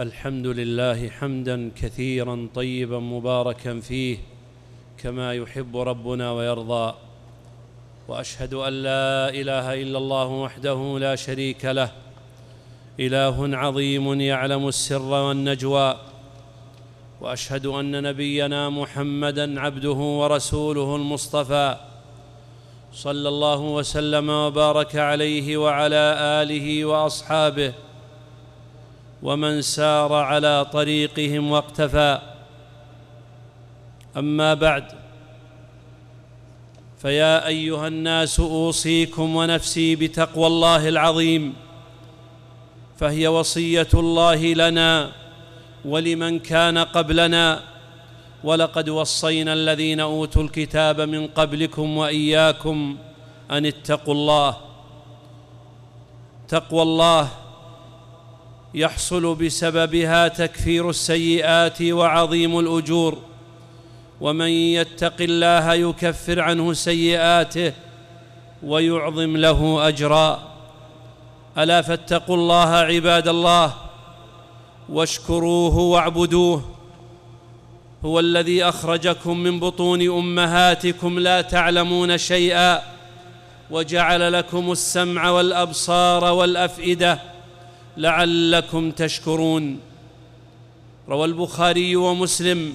الحمد لله حمدا كثيرا طيبا مباركا فيه كما يحب ربنا ويرضى. وأشهد أن لا إله إلا الله وحده لا شريك له. إله عظيم يعلم السر والنجوى. وأشهد أن نبينا محمدا عبده ورسوله المصطفى. صلى الله وسلم وبارك عليه وعلى آله وأصحابه. ومن سار على طريقهم واقتفى. أما بعد فيا أيها الناس أوصيكم ونفسي بتقوى الله العظيم فهي وصية الله لنا ولمن كان قبلنا. ولقد وصينا الذين أوتوا الكتاب من قبلكم وإياكم أن اتقوا الله. تقوى الله يحصل بسببها تكفير السيئات وعظيم الأجور. ومن يتق الله يكفر عنه سيئاته ويعظم له أجرا. ألا فاتقوا الله عباد الله واشكروه واعبدوه. هو الذي أخرجكم من بطون أمهاتكم لا تعلمون شيئا وجعل لكم السمع والأبصار والأفئدة لعلكم تشكرون. روى البخاري ومسلم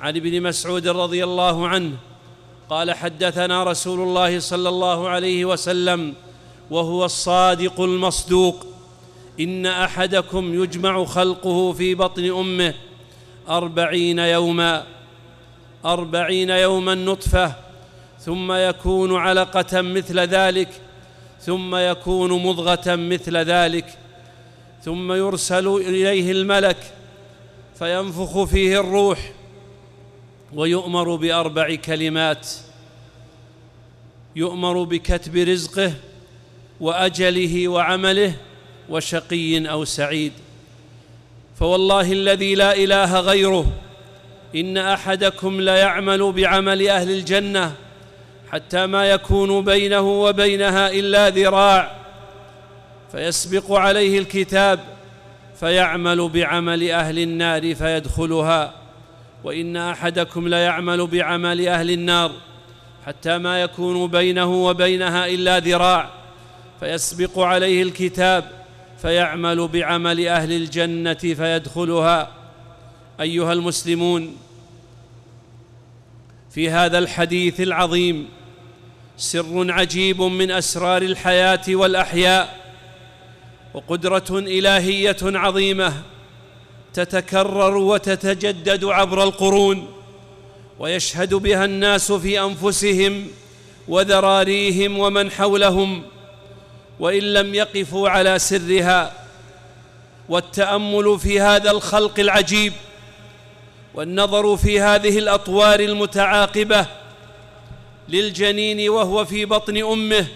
عن ابن مسعود رضي الله عنه قال حدثنا رسول الله صلى الله عليه وسلم وهو الصادق المصدوق. إن أحدكم يجمع خلقه في بطن أمه أربعين يوما أربعين يوما نطفة ثم يكون علقة مثل ذلك ثم يكون مضغة مثل ذلك. ثم يرسل إليه الملك فينفخ فيه الروح ويؤمر بأربع كلمات يؤمر بكتب رزقه وأجله وعمله وشقي أو سعيد فوالله الذي لا إله غيره إن أحدكم ليعمل بعمل أهل الجنة حتى ما يكون بينه وبينها إلا ذراع فيسبق عليه الكتاب فيعمل بعمل أهل النار فيدخلها وإن أحدكم ليعمل بعمل أهل النار حتى ما يكون بينه وبينها إلا ذراع فيسبق عليه الكتاب فيعمل بعمل أهل الجنة فيدخلها أيها المسلمون في هذا الحديث العظيم سر عجيب من أسرار الحياة والأحياء وقدرة إلهية عظيمة تتكرر وتتجدد عبر القرون ويشهد بها الناس في أنفسهم وذراريهم ومن حولهم وإن لم يقفوا على سرها والتأمل في هذا الخلق العجيب والنظر في هذه الأطوار المتعاقبة للجنين وهو في بطن أمه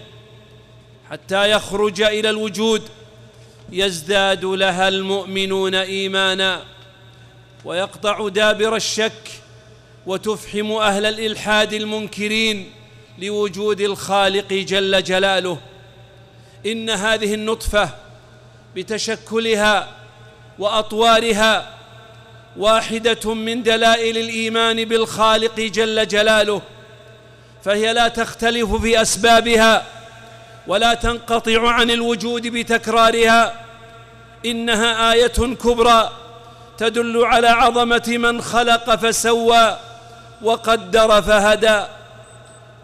حتى يخرج إلى الوجود يزداد لها المؤمنون إيمانا ويقطع دابر الشك وتفحم أهل الإلحاد المنكرين لوجود الخالق جل جلاله. إن هذه النطفة بتشكلها وأطوارها واحدة من دلائل الإيمان بالخالق جل جلاله فهي لا تختلف في اسبابها ولا تنقطع عن الوجود بتكرارها. إنها آية كبرى تدل على عظمة من خلق فسوى وقدر فهدى.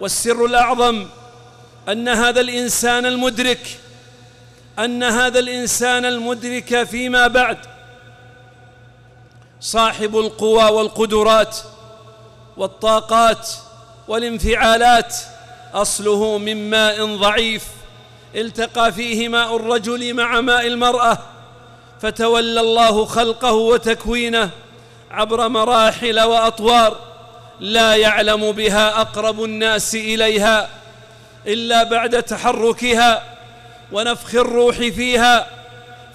والسر الأعظم أن هذا الإنسان المدرك أن هذا الإنسان المدرك فيما بعد صاحب القوى والقدرات والطاقات والانفعالات أصله من ماء ضعيف التقى فيه ماء الرجل مع ماء المرأة فتولى الله خلقه وتكوينه عبر مراحل وأطوار لا يعلم بها أقرب الناس إليها إلا بعد تحركها ونفخ الروح فيها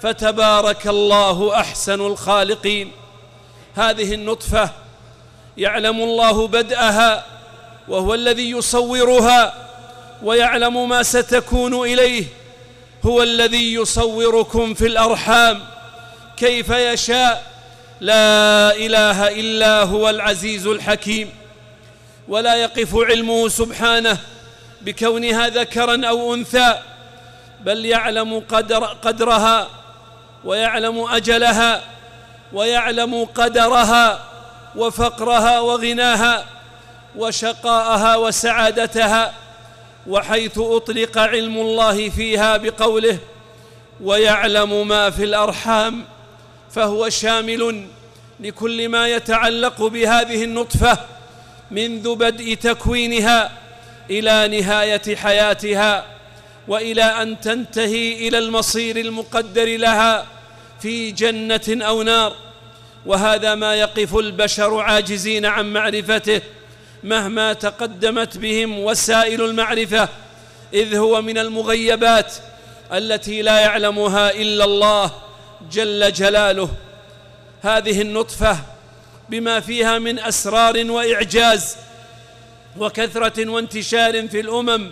فتبارك الله أحسن الخالقين. هذه النطفة يعلم الله بدءها وهو الذي يصورها ويعلم ما ستكون إليه. هو الذي يصوركم في الأرحام. كيف يشاء. لا إله إلا هو العزيز الحكيم. ولا يقف علمه سبحانه بكونها ذكرا أو أنثى. بل يعلم قدر قدرها ويعلم أجلها ويعلم قدرها وفقرها وغناها. وشقاءها وسعادتها وحيث أطلق علم الله فيها بقوله ويعلم ما في الأرحام فهو شامل لكل ما يتعلق بهذه النطفة منذ بدء تكوينها إلى نهاية حياتها وإلى أن تنتهي إلى المصير المقدر لها في جنة أو نار. وهذا ما يقف البشر عاجزين عن معرفته مهما تقدمت بهم وسائل المعرفة إذ هو من المغيبات التي لا يعلمها إلا الله جل جلاله. هذه النطفة بما فيها من أسرار وإعجاز وكثرة وانتشار في الأمم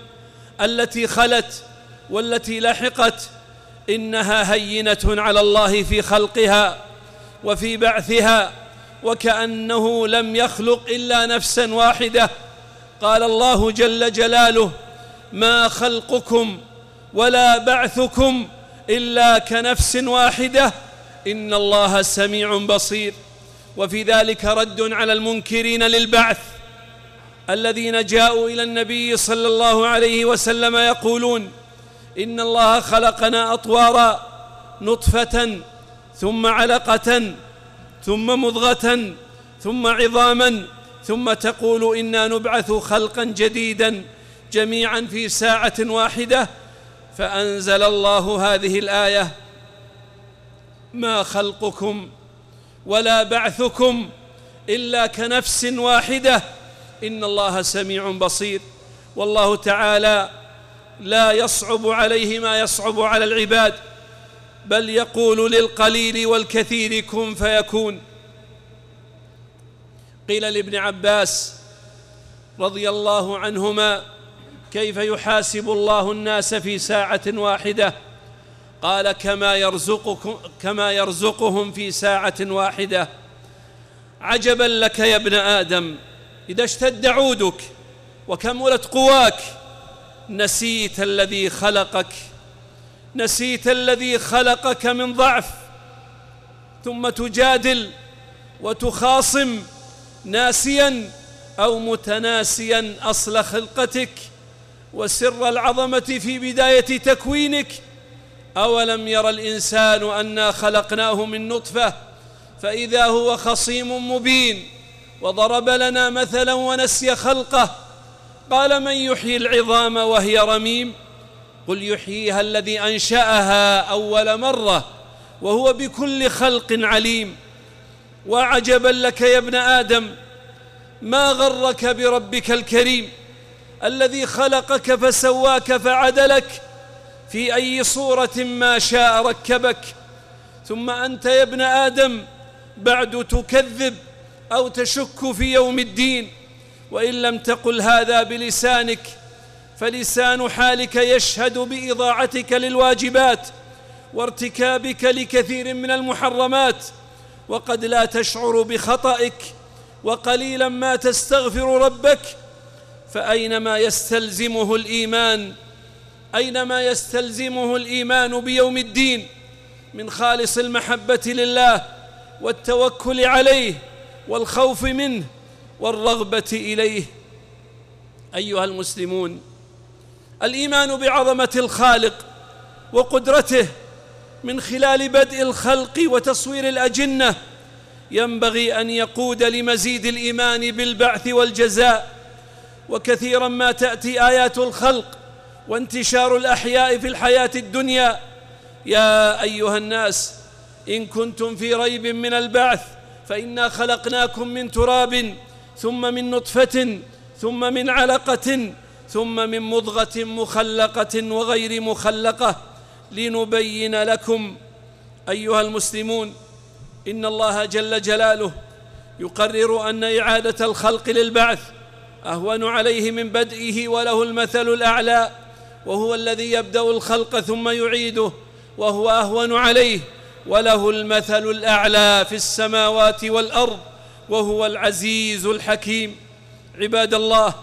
التي خلت والتي لحقت إنها هينة على الله في خلقها وفي بعثها. وكأنه لم يخلق إلا نفسا واحدة. قال الله جل جلاله ما خلقكم ولا بعثكم إلا كنفس واحدة. إن الله سميع بصير. وفي ذلك رد على المنكرين للبعث. الذين جاءوا إلى النبي صلى الله عليه وسلم يقولون إن الله خلقنا أطوارا نطفة ثم علقة ثم مضغة ثم عظاما ثم تقول إنا نبعث خلقا جديدا جميعا في ساعة واحدة فأنزل الله هذه الآية ما خلقكم ولا بعثكم إلا كنفس واحدة إن الله سميع بصير والله تعالى لا يصعب عليه ما يصعب على العباد بل يقول للقليل والكثير كن فيكون. قيل لابن عباس رضي الله عنهما كيف يحاسب الله الناس في ساعة واحدة؟ قال كما يرزقكم كما يرزقهم في ساعة واحدة. عجبا لك يا ابن آدم إذا اشتد عودك وكملت قواك نسيت الذي خلقك. نسيت الذي خلقك من ضعف ثم تجادل وتخاصم ناسيا أو متناسيا أصل خلقتك وسر العظمة في بداية تكوينك. أولم ير الإنسان أنا خلقناه من نطفة؟ فإذا هو خصيم مبين وضرب لنا مثلا ونسي خلقه. قال من يحيي العظام وهي رميم؟ قل يحييها الذي أنشأها أول مرة وهو بكل خلق عليم. وعجبا لك يا ابن آدم ما غرك بربك الكريم الذي خلقك فسواك فعدلك في أي صورة ما شاء ركبك. ثم أنت يا ابن آدم بعد تكذب أو تشك في يوم الدين. وإن لم تقل هذا بلسانك فلسان حالك يشهد بإضاعتك للواجبات وارتكابك لكثير من المحرمات وقد لا تشعر بخطئك وقليلا ما تستغفر ربك فأينما يستلزمه الإيمان أينما يستلزمه الإيمان بيوم الدين من خالص المحبة لله والتوكل عليه والخوف منه والرغبة إليه أيها المسلمون الإيمان بعظمة الخالق وقدرته من خلال بدء الخلق وتصوير الأجنة ينبغي أن يقود لمزيد الإيمان بالبعث والجزاء. وكثيرا ما تأتي آيات الخلق وانتشار الأحياء في الحياة الدنيا. يا أيها الناس إن كنتم في ريب من البعث فإنا خلقناكم من تراب ثم من نطفة ثم من علقة ثم من مضغة مخلقة وغير مخلقة لنبين لكم أيها المسلمون إن الله جل جلاله يقرر أن إعادة الخلق للبعث أهون عليه من بدئه وله المثل الأعلى وهو الذي يبدأ الخلق ثم يعيده وهو أهون عليه وله المثل الأعلى في السماوات والأرض وهو العزيز الحكيم عباد الله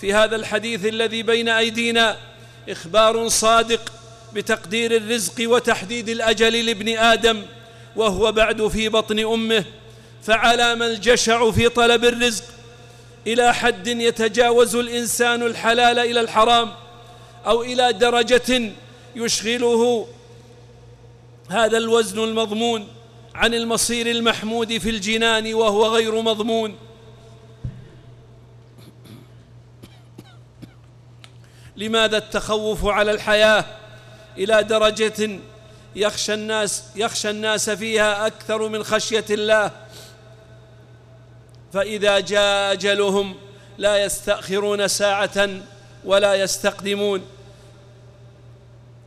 في هذا الحديث الذي بين أيدينا إخبار صادق بتقدير الرزق وتحديد الأجل لابن آدم وهو بعد في بطن أمه فعلى ما الجشع في طلب الرزق. إلى حد يتجاوز الإنسان الحلال إلى الحرام أو إلى درجة يشغله هذا الوزن المضمون عن المصير المحمود في الجنان وهو غير مضمون. لماذا التخوف على الحياة؟ إلى درجة يخشى الناس يخشى الناس فيها أكثر من خشية الله. فإذا جاء أجلهم لا يستأخرون ساعة ولا يستقدمون.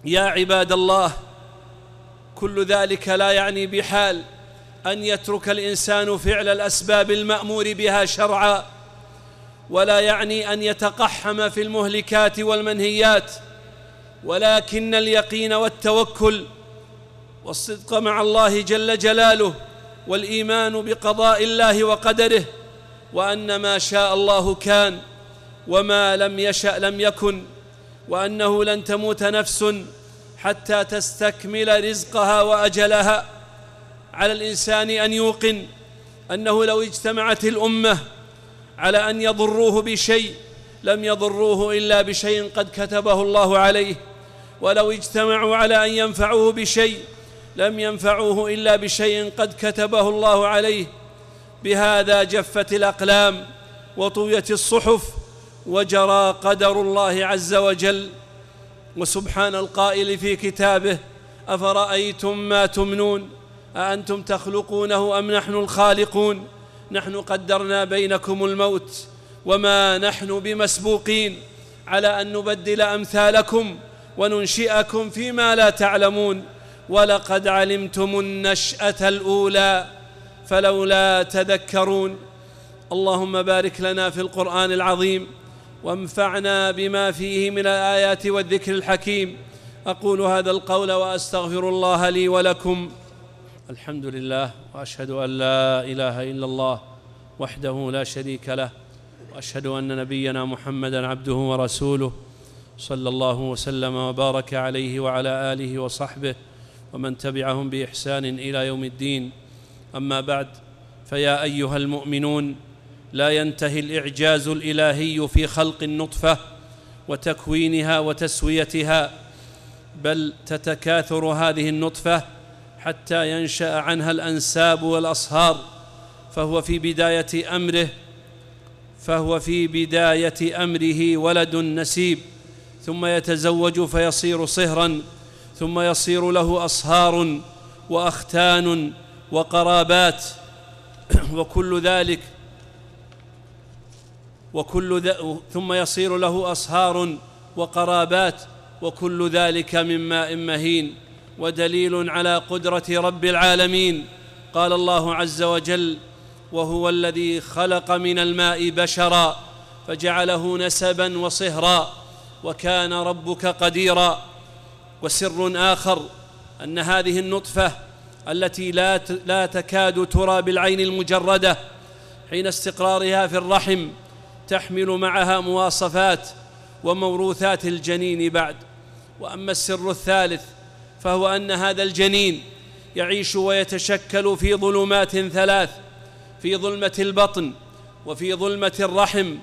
يا عباد الله كل ذلك لا يعني بحال أن يترك الإنسان فعل الأسباب المأمور بها شرعا. ولا يعني أن يتقحم في المهلكات والمنهيات ولكن اليقين والتوكل والصدق مع الله جل جلاله والإيمان بقضاء الله وقدره وأن ما شاء الله كان وما لم يشأ لم يكن وأنه لن تموت نفس حتى تستكمل رزقها وأجلها. على الإنسان أن يوقن أنه لو اجتمعت الأمة على أن يضروه بشيء لم يضروه إلا بشيء قد كتبه الله عليه. ولو اجتمعوا على أن ينفعوه بشيء لم ينفعوه إلا بشيء قد كتبه الله عليه. بهذا جفت الأقلام وطويت الصحف وجرى قدر الله عز وجل. وسبحان القائل في كتابه أفرأيتم ما تمنون؟ أأنتم تخلقونه أم نحن الخالقون؟ نحن قدرنا بينكم الموت وما نحن بمسبوقين على أن نبدل أمثالكم وننشئكم فيما لا تعلمون ولقد علمتم النشأة الأولى فلولا تذكرون اللهم بارك لنا في القرآن العظيم وانفعنا بما فيه من الآيات والذكر الحكيم أقول هذا القول وأستغفر الله لي ولكم الحمد لله وأشهد أن لا إله إلا الله وحده لا شريك له وأشهد أن نبينا محمدا عبده ورسوله صلى الله وسلم وبارك عليه وعلى آله وصحبه ومن تبعهم بإحسان إلى يوم الدين. أما بعد فيا أيها المؤمنون لا ينتهي الإعجاز الإلهي في خلق النطفة وتكوينها وتسويتها بل تتكاثر هذه النطفة حتى ينشأ عنها الأنساب والأصهار فهو في بداية أمره فهو في بداية أمره ولد نسيب ثم يتزوج فيصير صهرا ثم يصير له أصهار وأختان وقرابات وكل ذلك وكل ذ... ثم يصير له أصهار وقرابات وكل ذلك من ماء مهين. ودليل على قدرة رب العالمين. قال الله عز وجل وهو الذي خلق من الماء بشرا فجعله نسبا وصهرا وكان ربك قديرا. وسر آخر أن هذه النطفة التي لا لا تكاد ترى بالعين المجردة حين استقرارها في الرحم تحمل معها مواصفات وموروثات الجنين بعد. وأما السر الثالث فهو أن هذا الجنين يعيش ويتشكل في ظلمات ثلاث في ظلمة البطن وفي ظلمة الرحم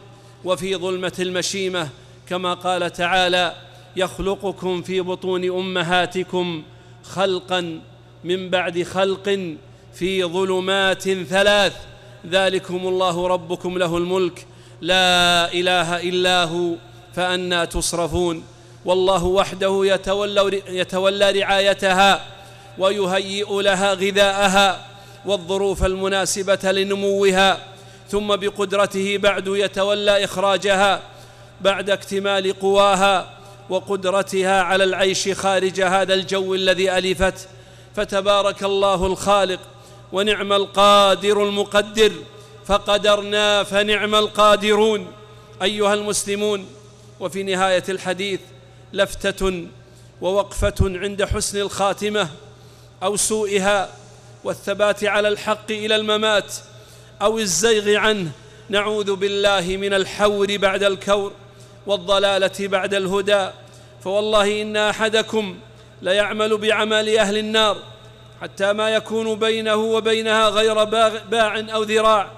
وفي ظلمة المشيمة. كما قال تعالى يخلقكم في بطون أمهاتكم خلقا من بعد خلق في ظلمات ثلاث. ذلكم الله ربكم له الملك لا إله إلا هو فانى تصرفون. والله وحده يتولى, يتولى رعايتها ويهيئ لها غذاءها والظروف المناسبة لنموها ثم بقدرته بعد يتولى إخراجها بعد اكتمال قواها وقدرتها على العيش خارج هذا الجو الذي ألفت. فتبارك الله الخالق ونعم القادر المقدر فقدرنا فنعم القادرون. أيها المسلمون وفي نهاية الحديث لفتة ووقفة عند حسن الخاتمة أو سوءها والثبات على الحق إلى الممات أو الزيغ عنه. نعوذ بالله من الحور بعد الكور والضلالة بعد الهدى. فوالله إن أحدكم ليعمل بعمل أهل النار حتى ما يكون بينه وبينها غير باع أو ذراع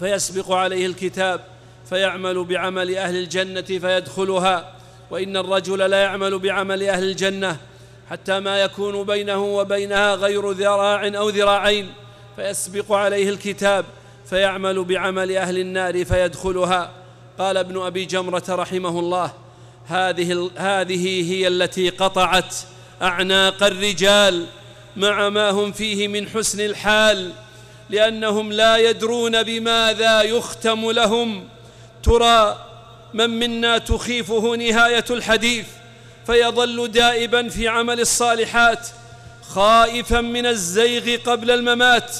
فيسبق عليه الكتاب فيعمل بعمل أهل الجنة فيدخلها. وإن الرجل لا يعمل بعمل أهل الجنة حتى ما يكون بينه وبينها غير ذراع أو ذراعين فيسبق عليه الكتاب فيعمل بعمل أهل النار فيدخلها. قال ابن أبي جمرة رحمه الله هذه هذه هي التي قطعت أعناق الرجال مع ما هم فيه من حسن الحال لأنهم لا يدرون بماذا يختم لهم. ترى من منا تخيفه نهاية الحديث فيظل دائبا في عمل الصالحات خائفا من الزيغ قبل الممات.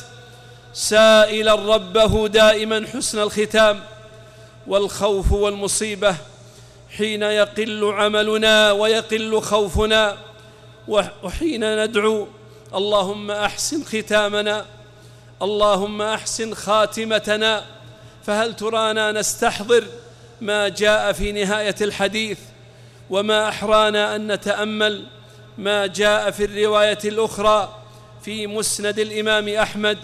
سائلا ربه دائما حسن الختام والخوف والمصيبة حين يقل عملنا ويقل خوفنا. وحين ندعو اللهم أحسن ختامنا اللهم أحسن خاتمتنا. فهل ترانا نستحضر ما جاء في نهاية الحديث وما أحرانا أن نتأمل ما جاء في الرواية الأخرى في مسند الإمام أحمد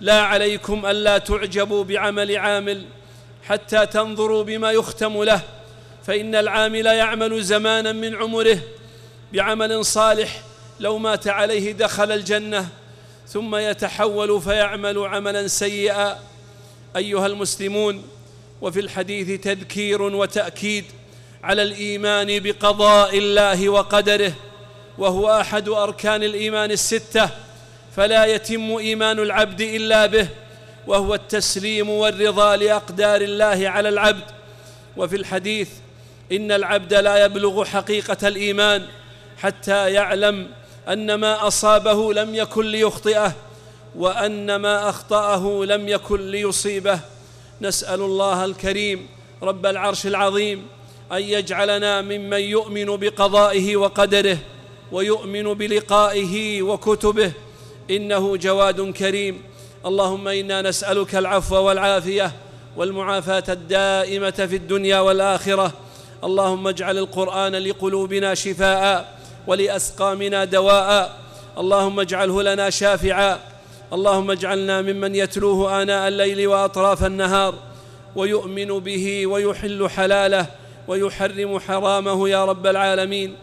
لا عليكم ألا تعجبوا بعمل عامل حتى تنظروا بما يختم له فإن العامل يعمل زمانا من عمره بعمل صالح لو مات عليه دخل الجنة ثم يتحول فيعمل عملا سيئا. أيها المسلمون وفي الحديث تذكير وتأكيد على الإيمان بقضاء الله وقدره وهو أحد أركان الإيمان الستة فلا يتم إيمان العبد إلا به وهو التسليم والرضا لأقدار الله على العبد. وفي الحديث إن العبد لا يبلغ حقيقة الإيمان حتى يعلم أن ما أصابه لم يكن ليخطئه وأن ما أخطأه لم يكن ليصيبه. نسأل الله الكريم رب العرش العظيم أن يجعلنا ممن يؤمن بقضائه وقدره ويؤمن بلقائه وكتبه. إنه جواد كريم. اللهم إنا نسألك العفو والعافية والمعافاة الدائمة في الدنيا والآخرة. اللهم اجعل القرآن لقلوبنا شفاء ولأسقامنا دواء. اللهم اجعله لنا شافعا اللهم اجعلنا ممن يتلوه آناء الليل وأطراف النهار ويؤمن به ويحل حلاله ويحرم حرامه يا رب العالمين.